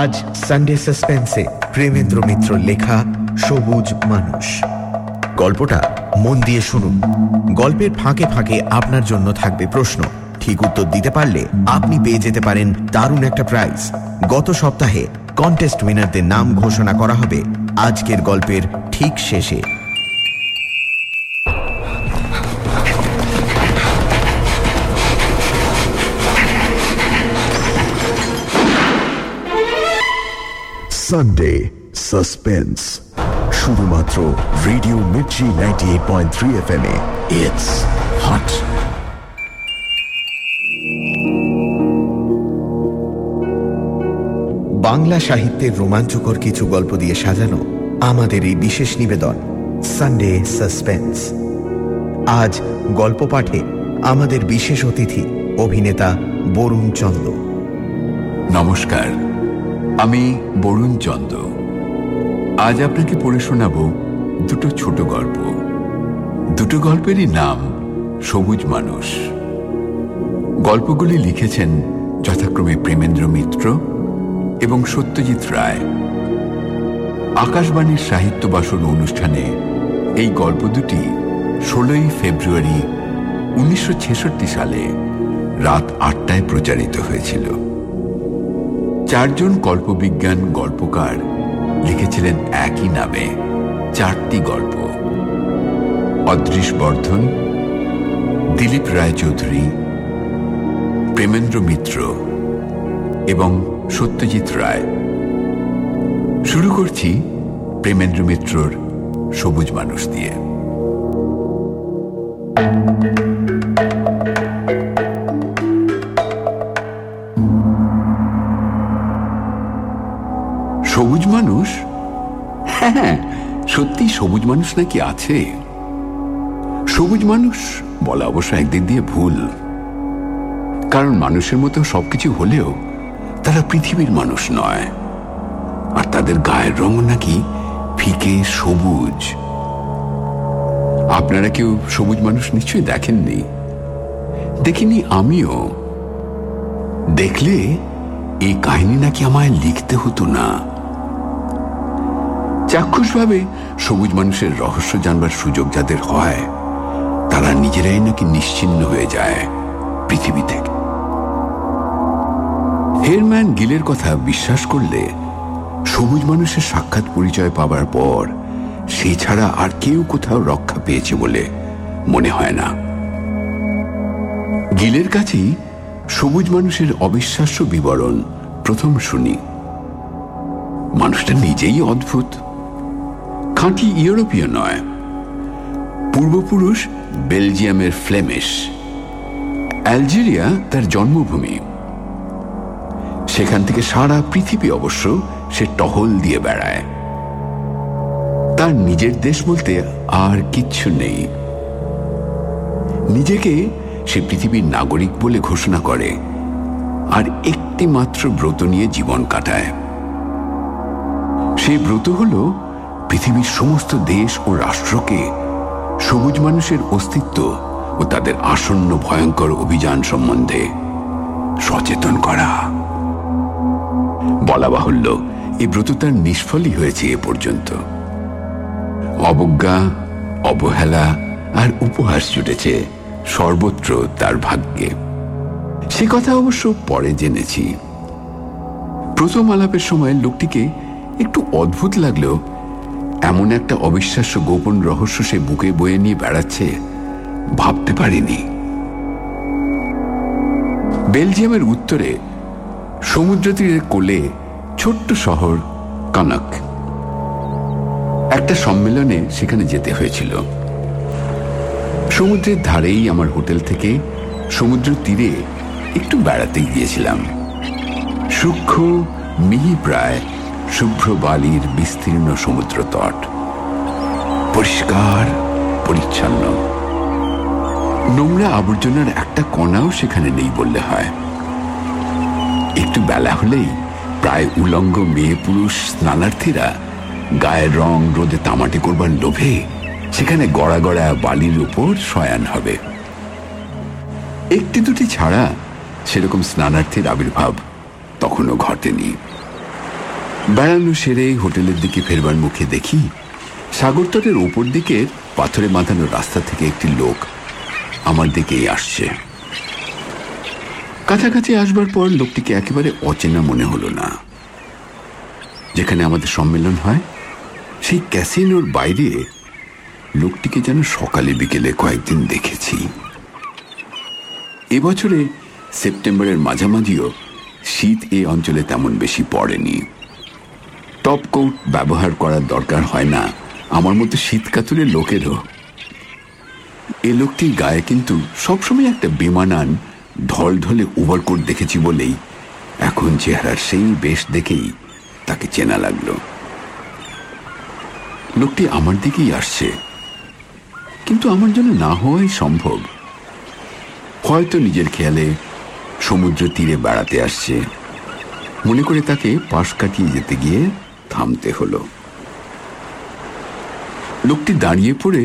আজ সানডে সাসপেন্সে প্রেমেন্দ্র মিত্র লেখা সবুজ মানুষ। গল্পটা মন দিয়ে শুনুন। গল্পের ফাঁকে ফাঁকে আপনার জন্য থাকবে প্রশ্ন। ঠিক উত্তর দিতে পারলে আপনি পেয়ে যেতে পারেন দারুণ একটা প্রাইজ গত সপ্তাহে কন্টেস্ট উইনারদের নাম ঘোষণা করা হবে। আজকের গল্পের ঠিক শেষে। সানডে সাসপেন্স শুধুমাত্র radio Mirchi ninety eight point three F M A it's hot Bangla সাহিত্যের রোমাঞ্চকর কিছু গল্প দিয়ে সাজানো আমাদের এই বিশেষ নিবেদন সানডে সাসপেন্স আজ গল্প পাঠে আমাদের বিশেষ অতিথি অভিনেতা বরুণ চন্দ। নমস্কার। আমি বরুণ চন্দ। আজ আপনাকে পড়ে শোনাব দুটো ছোট গল্প। দুটো গল্পেরই নাম সবুজ মানুষ। গল্পগুলি লিখেছেন যথাক্রমে প্রেমেন্দ্র মিত্র এবং সত্যজিৎ রায়। আকাশবাণীর সাহিত্য বাসন অনুষ্ঠানে এই গল্প দুটি ষোলোই ফেব্রুয়ারি উনিশশো ছেষট্টি সালে রাত আটটায় প্রচারিত হয়েছিল। চারজন কল্পবিজ্ঞান গল্পকার লিখেছিলেন একই নামে চারটি গল্প। অদৃশ বর্ধন, দিলীপ রায়চৌধুরী, প্রেমেন্দ্র মিত্র এবং সত্যজিৎ রায়। শুরু করছি প্রেমেন্দ্র মিত্রর সবুজ মানুষ দিয়ে। সবুজ মানুষ? হ্যাঁ সত্যি সবুজ মানুষ নাকি আছে? সবুজ মানুষ বলা অবশ্য একদিক দিয়ে ভুল। কারণ মানুষের মতো সবকিছু হলেও তারা পৃথিবীর মানুষ নয়। আর তাদের গায়ের রং নাকি ফিকে সবুজ। আপনারা কেউ সবুজ মানুষ নিশ্চয়ই দেখেননি? দেখিনি আমিও। দেখলে এই কাহিনী নাকি আমায় লিখতে হতো না। চাক্ষুষভাবে সবুজ মানুষের রহস্য জানবার সুযোগ যাদের হয়, তারা নিজেরাই নাকি নিশ্চিন্ন হয়ে যায় পৃথিবী থেকে হেরম্যান গিলের কথা বিশ্বাস করলে সবুজ মানুষের সাক্ষাৎ পরিচয় পাবার পর সে ছাড়া আর কেউ কোথাও রক্ষা পেয়েছে বলে মনে হয় না। গিলের কাছেই সবুজ মানুষের অবিশ্বাস্য বিবরণ প্রথম শুনি। মানুষটা নিজেই অদ্ভুত। খাঁটি ইউরোপীয় নয়, পূর্বপুরুষ বেলজিয়ামের ফ্লেমিশ। অ্যালজেরিয়া তার জন্মভূমি। সেখান থেকে সারা পৃথিবী অবশ্য সে টহল দিয়ে বেড়ায়। তার নিজের দেশ বলতে আর কিচ্ছু নেই। নিজেকে সে পৃথিবীর নাগরিক বলে ঘোষণা করে আর একটি মাত্র ব্রত নিয়ে জীবন কাটায়। সেই ব্রত হল পৃথিবীর সমস্ত দেশ ও রাষ্ট্রকে সবুজ মানুষের অস্তিত্ব ও তাদের আসন্ন ভয়ঙ্কর অভিযান সম্বন্ধে সচেতন করা। বলা বাহুল্য, এই ব্রত তার নিষ্ফলই হয়েছে এ পর্যন্ত। অবজ্ঞা, অবহেলা আর উপহাস জুটেছে সর্বত্র তার ভাগ্যে। সে কথা অবশ্য পরে জেনেছি। প্রথম আলাপের সময় লোকটিকে একটু অদ্ভুত লাগলেও এমন একটা অবিশ্বাস্য গোপন রহস্য সে বুকে বয়ে নিয়ে বেড়াচ্ছে, ভাবতে পারিনি। বেলজিয়ামের উত্তরে সমুদ্র তীরের কোলে ছোট্ট শহর কানাক। একটা সম্মেলনে সেখানে যেতে হয়েছিল। সমুদ্রের ধারেই আমার হোটেল থেকে সমুদ্র তীরে একটু বেড়াতে গিয়েছিলাম। সূক্ষ্ম, মিহি প্রায় শুভ্র বালির বিস্তীর্ণ সমুদ্র তট। পরিষ্কার, পরিচ্ছন্ন। নোংরা আবর্জনার একটা কণাও সেখানে নেই বললে হয়। একটু বেলা হলেই প্রায় উলঙ্গ মেয়ে পুরুষ স্নানার্থীরা গায়ের রং রোদে তামাটে করবার লোভে সেখানে গড়া গড়া বালির উপর শয়ান হবে। একটি দুটি ছাড়া সেরকম স্নানার্থীর আবির্ভাব তখনও ঘটেনি। বেড়ানো সেরে হোটেলের দিকে ফেরবার মুখে দেখি সাগরতটের ওপর দিকে পাথরে বাঁধানো রাস্তা থেকে একটি লোক আমার দিকেই আসছে। কাছাকাছি আসবার পর লোকটিকে একেবারে অচেনা মনে হলো না। যেখানে আমাদের সম্মেলন হয়, সেই ক্যাসিনোর বাইরে লোকটিকে যেন সকালে বিকেলে কয়েকদিন দেখেছি। এবছরে সেপ্টেম্বরের মাঝামাঝিও শীত এই অঞ্চলে তেমন বেশি পড়েনি। টপ কোট ব্যবহার করার দরকার হয় না। আমার মতো শীতকাতুরের লোকেরও। এ লোকটির গায়ে কিন্তু সবসময় একটা বিমানান ঢল ঢলে ওভারকোট দেখেছি বলেই এখন চেহারার সেই বেশ দেখেই তাকে চেনা লাগল। লোকটি আমার দিকেই আসছে। কিন্তু আমার জন্য না হওয়াই সম্ভব। হয়তো নিজের খেয়ালে সমুদ্র তীরে বেড়াতে আসছে। মনে করে তাকে পাশ কাটিয়ে যেতে গিয়ে থামতে হলো। লোকটি দাঁড়িয়ে পড়ে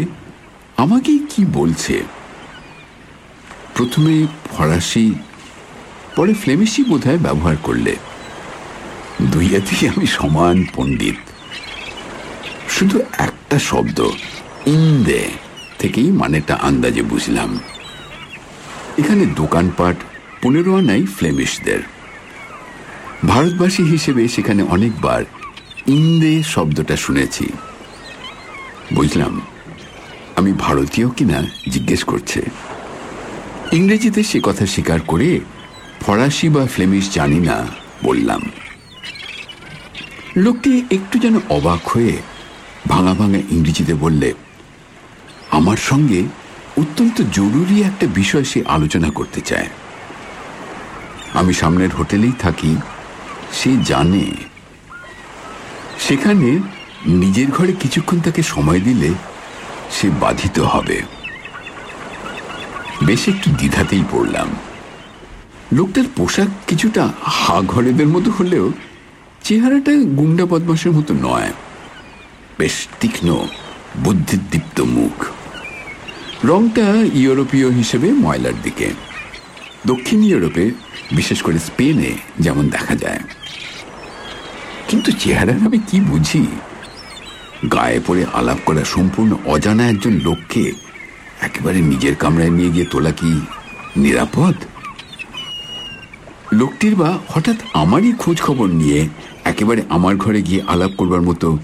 আমাকে কি বলছে? প্রথমে ফরাসি, পরে ফ্লেমিশি বোধহয় ব্যবহার করলে। দুইয়াতেই আমি সমান পণ্ডিত। শুধু একটা শব্দ, ইন্দে থেকেই মানেটা আন্দাজে বুঝলাম। এখানে দোকানপাট পনেরো আনাই ফ্লেমিশদের। ভারতবাসী হিসেবে সেখানে অনেকবার ইন্দে শব্দটা শুনেছি। বুঝলাম। আমি ভারতীয় কিনা জিজ্ঞেস করছে। ইংরেজিতে সে কথা স্বীকার করে ফরাসি বা ফ্লেমিশ জানি না বললাম। লোকটি একটু যেন অবাক হয়ে ভাঙা ভাঙা ইংরেজিতে বললে, আমার সঙ্গে অত্যন্ত জরুরি একটা বিষয় সে আলোচনা করতে চায়। আমি সামনের হোটেলেই থাকি, সে জানে সেখানে নিজের ঘরে কিছুক্ষণ তাকে সময় দিলে সে বাধিত হবে। বেশ একটু দ্বিধাতেই পড়লাম। লোকটার পোশাক কিছুটা হা ঘরেদের মতো হলেও চেহারাটা গুন্ডা বদমাসের মতো নয়। বেশ তীক্ষ্ণ, বুদ্ধিদীপ্ত মুখ। রংটা ইউরোপীয় হিসেবে ময়লার দিকে। দক্ষিণ ইউরোপে, বিশেষ করে স্পেনে, যেমন দেখা যায়। কিন্তু চেহারার আমি কি বুঝি? গায়ে পড়ে আলাপ করা সম্পূর্ণ অজানা একজন লোককে একেবারে নিজের কামরায় নিয়ে গিয়ে তোলা কি নিরাপদ? লোকটির বা হঠাৎ আমারই খোঁজ খবর নিয়ে একেবারে আমার ঘরে গিয়ে আলাপ করবার মতো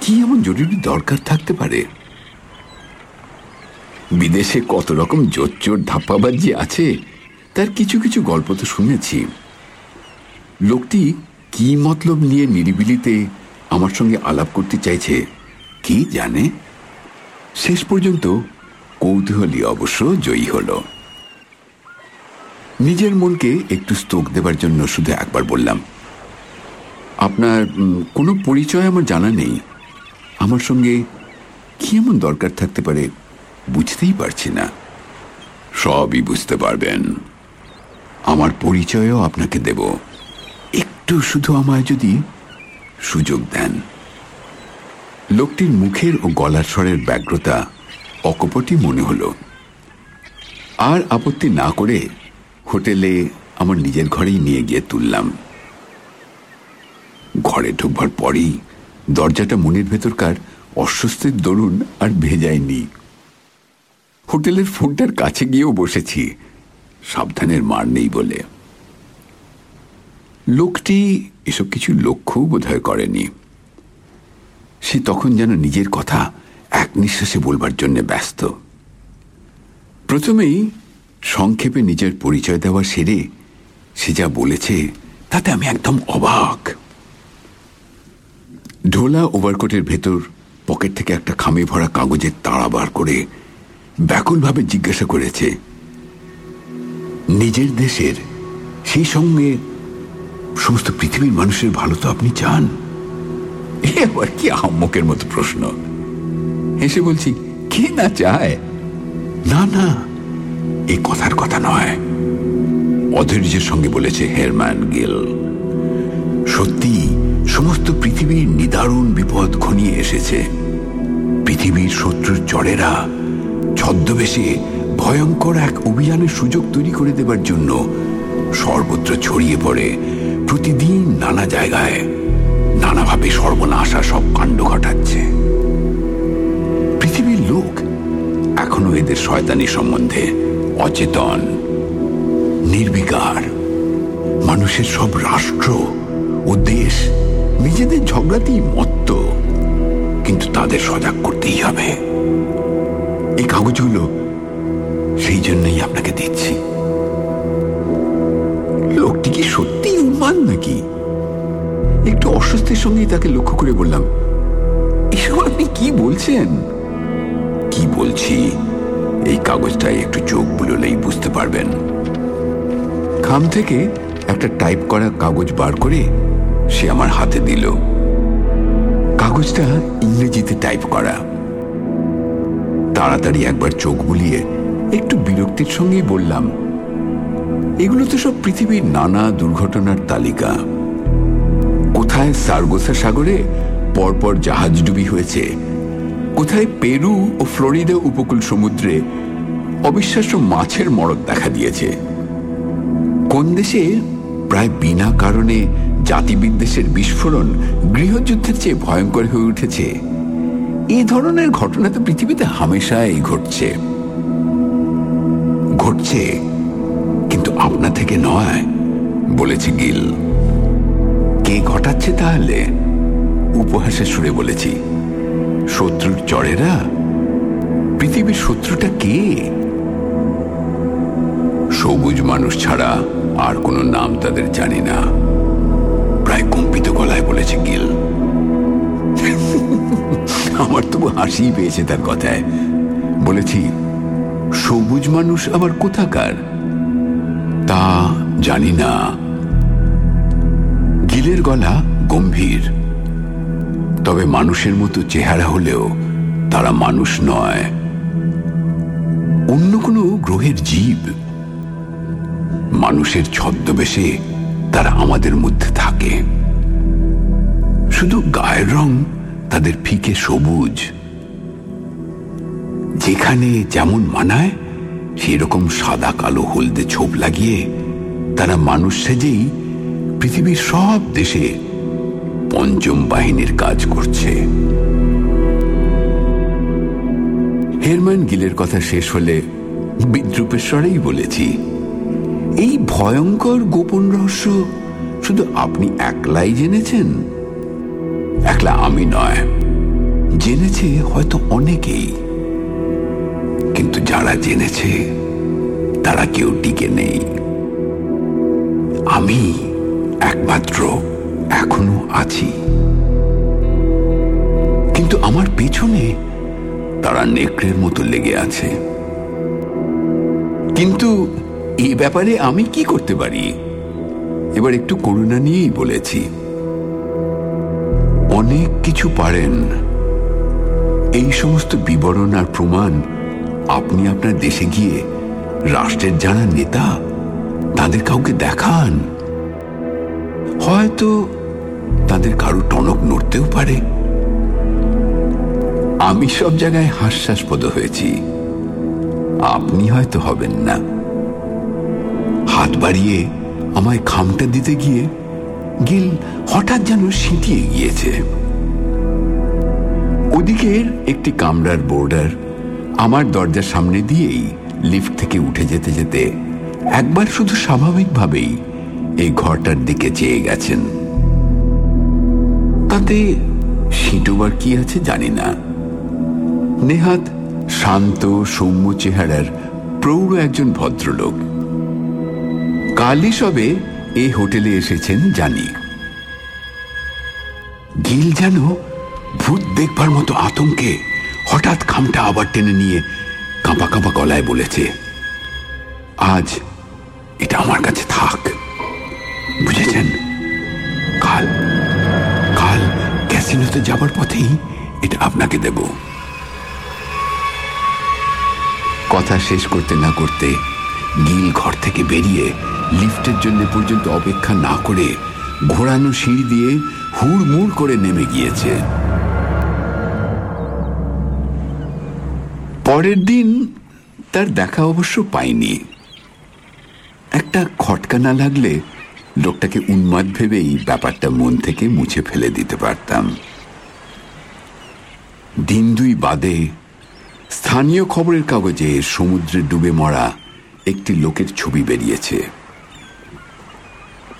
কি এমন জরুরি দরকার থাকতে পারে? বিদেশে কত রকম জোচ্চোর ধাপ্পাবাজি আছে, তার কিছু কিছু গল্প তো শুনেছি। লোকটি কি মতলব নিয়ে নিরিবিলিতে আমার সঙ্গে আলাপ করতে চাইছে? কি জানে? শেষ পর্যন্ত কৌতূহলী অবশ্য জয়ী হল। নিজের মনকে একটু স্তোক দেবার জন্য শুধু একবার বললাম, আপনার কোনো পরিচয় আমার জানা নেই। আমার সঙ্গে কি এমন দরকার থাকতে পারে বুঝতেই পারছি না। সবই বুঝতে পারবেন। আমার পরিচয়ও আপনাকে দেব। একটু শুধু আমায় যদি সুযোগ দেন। লোকটির মুখের ও গলার স্বরের ব্যগ্রতা অকপটই মনে হল। আর আপত্তি না করে হোটেলে আমার নিজের ঘরেই নিয়ে গিয়ে তুললাম। ঘরে ঢুকবার পরেই দরজাটা মনের ভেতরকার অস্বস্তির দরুন আর ভেজায়নি। হোটেলের ফোনটার কাছে গিয়েও বসেছি। সাবধানের মার নেই বলে। লোকটি এসব কিছু লক্ষ্যও বোধহয় করেনি। সে তখন যেন নিজের কথা এক নিঃশ্বাসে বলবার জন্য ব্যস্ত। প্রথমেই সংক্ষেপে নিজের পরিচয় দেওয়া সেরে সে যা বলেছে তাতে আমি একদম অবাক। ঢোলা ওভারকোটের ভেতর পকেট থেকে একটা খামে ভরা কাগজের তাড়া বার করে ব্যাকুলভাবে জিজ্ঞাসা করেছে, নিজের দেশের সেই সঙ্গে সমস্ত পৃথিবীর মানুষের ভালো তো আপনি চান। এবার কি আহম্মকের মতো প্রশ্ন। হেসে বলছি, কে না চায়? না না, এ কথার কথা নয়। অধৈর্যের সঙ্গে বলেছে হেরম্যান গিল। সত্যি, সমস্ত পৃথিবীর নিদারুণ বিপদ ঘনিয়ে এসেছে। পৃথিবীর শত্রুর চড়েরা ছদ্মবেশে ভয়ঙ্কর এক অভিযানের সুযোগ তৈরি করে দেবার জন্য সর্বত্র ছড়িয়ে পড়ে প্রতিদিন নানা জায়গায় নানাভাবে সর্বনাশা সব কাণ্ড ঘটাচ্ছে। পৃথিবীর লোক এখনও এদের শয়তানি সম্বন্ধে অচেতন, নির্বিকার। মানুষের সব রাষ্ট্র ও দেশ নিজেদের ঝগড়াতেই মত্ত, কিন্তু তাদের সজাগ করতেই হবে। এই কাগজগুলো সেই জন্যই আপনাকে দিচ্ছি। লোকটি কি সত্যি উন্মাদ নাকি? একটু অস্বস্তির সঙ্গেই তাকে লক্ষ্য করে বললাম, এসব আপনি কি বলছেন? কি বলছি? এই কাগজটায় একটু চোখ বুলোলেই বুঝতে পারবেন। খাম থেকে একটা টাইপ করা কাগজ বার করে সে আমার হাতে দিল। কাগজটা ইংরেজিতে টাইপ করা। তাড়াতাড়ি একবার চোখ বুলিয়ে একটু বিরক্তির সঙ্গেই বললাম এগুলো তো সব পৃথিবীর নানা দুর্ঘটনার তালিকা। কোথায় সার্গোসা সাগরে পরপর জাহাজডুবি হয়েছে? কোথায় পেরু ও ফ্লোরিডা উপকূল সমুদ্রে অবিশ্বাস্য মাছের মরক দেখা দিয়েছে? কোন দেশে প্রায় বিনা কারণে জাতিবিদ্বেষের বিস্ফোরণ গৃহযুদ্ধের চেয়ে ভয়ঙ্কর হয়ে উঠেছে? এই ধরনের ঘটনা তো পৃথিবীতে হামেশাই ঘটছে। ঘটছে আপনা থেকে নয়, বলেছে গিল। কে ঘটাচ্ছে তাহলে? উপহাসে সুরে বলেছি, শত্রুর চড়েরা? পৃথিবীর শত্রুটা কে? সবুজ মানুষ ছাড়া আর কোনো নাম তাদের জানি না। প্রায় কম্পিত গলায় বলেছে গিল। আমার তবু হাসি পেয়েছে তার কথায়। বলেছি, সবুজ মানুষ আবার কোথাকার? তা জানি না। গিলের গলা গম্ভীর। তবে মানুষের মতো চেহারা হলেও তারা মানুষ নয়। অন্য কোনো গ্রহের জীব। মানুষের ছদ্মবেশে তারা আমাদের মধ্যে থাকে। শুধু গায়ের রং তাদের ফিকে সবুজ। যেখানে যেমন মানায় সেরকম সাদা কালো হলদে ছোপ লাগিয়ে তারা মানুষ সেজেই পৃথিবীর সব দেশে পঞ্চম বাহিনীর কাজ করছে। হেরমান গিলের কথা শেষ হলে বিদ্রুপের স্বরেই বলেছি, এই ভয়ঙ্কর গোপন রহস্য শুধু আপনি একলাই জেনেছেন? একলা আমি নয়, জেনেছে হয়তো অনেকেই। কিন্তু যারা জেনেছে, তারা কেউ টিকে নেই। আমি একমাত্র এখনও আছি। কিন্তু আমার পেছনে তারা নেকড়ের মতো লেগে আছে। কিন্তু এই ব্যাপারে আমি কি করতে পারি? এবার একটু করুণা নিয়েই বলেছি। অনেক কিছু পারেন। এই সমস্ত বিবরণ আর প্রমাণ আপনি আপনার দেশে গিয়ে রাষ্ট্রের যারা নেতা, তাদের কাউকে দেখান। হয়তো তাদের কারও টনক নড়তেও পারে। আমি সব জায়গায় হাস্যাস্পদ হয়েছি। আপনি হয়তো হবেন না। হাত বাড়িয়ে আমায় খামটা দিতে গিয়ে গিল হঠাৎ যেন সিঁটিয়ে গিয়েছে। ওদিকের একটি কামরার বোর্ডার আমার দরজার সামনে দিয়েই লিফট থেকে উঠে যেতে যেতে একবার শুধু স্বাভাবিকভাবেই এই ঘরটার দিকে চেয়ে গেছেন। তাতে সিঁটোবার কি আছে জানি না। নেহাত শান্ত, সৌম্য চেহারার প্রৌঢ় একজন ভদ্রলোক। কালই সবে এই হোটেলে এসেছেন জানি। গিল যেন ভূত দেখবার মতো আতঙ্কে হঠাৎ খামটা আবার টেনে নিয়ে কাঁপা কাঁপা গলায় বলেছে, আজ এটা আমার কাছে থাক। বুঝেছেন? কাল কাল ক্যাসিনোতে যাবার পথেই এটা আপনাকে দেব। কথা শেষ করতে না করতে গিল ঘর থেকে বেরিয়ে লিফটের জন্য পর্যন্ত অপেক্ষা না করে ঘোরানো সিঁড়ি দিয়ে হুড়মুড় করে নেমে গিয়েছে। পরের দিন তার দেখা অবশ্য পাইনি। একটা খটকা না লাগলে লোকটাকে উন্মাদ ভেবেই ব্যাপারটা মন থেকে মুছে ফেলে দিতে পারতাম। দিন দুই বাদে স্থানীয় খবরের কাগজে সমুদ্রে ডুবে মরা একটি লোকের ছবি বেরিয়েছে।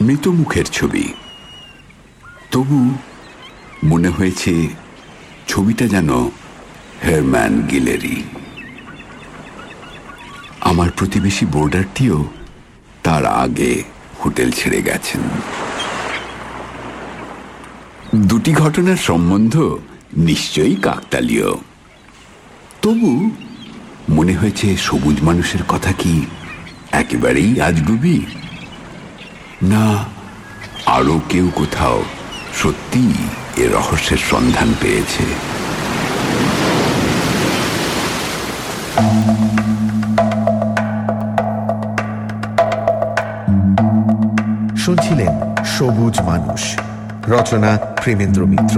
মৃত মুখের ছবি। তবু মনে হয়েছে ছবিটা যেন হেরম্যান গিলেরি। আমার প্রতিবেশী বোর্ডারটিও তার আগে হোটেল ছেড়ে গেছেন। দুটি ঘটনার সম্বন্ধ নিশ্চয়ই কাকতালীয়। তবু মনে হয়েছে সবুজ মানুষের কথা কি একেবারেই আজগুবি? না আরও কেউ কোথাও সত্যি এ রহস্যের সন্ধান পেয়েছে। শুনছিলেন সবুজ মানুষ। রচনা প্রেমেন্দ্র মিত্র।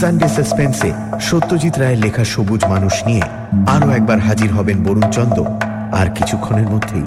সানডে সাসপেন্সে সত্যজিৎ রায়ের লেখা সবুজ মানুষ নিয়ে আরও একবার হাজির হবেন বরুণ চন্দ, আর কিছুক্ষণের মধ্যেই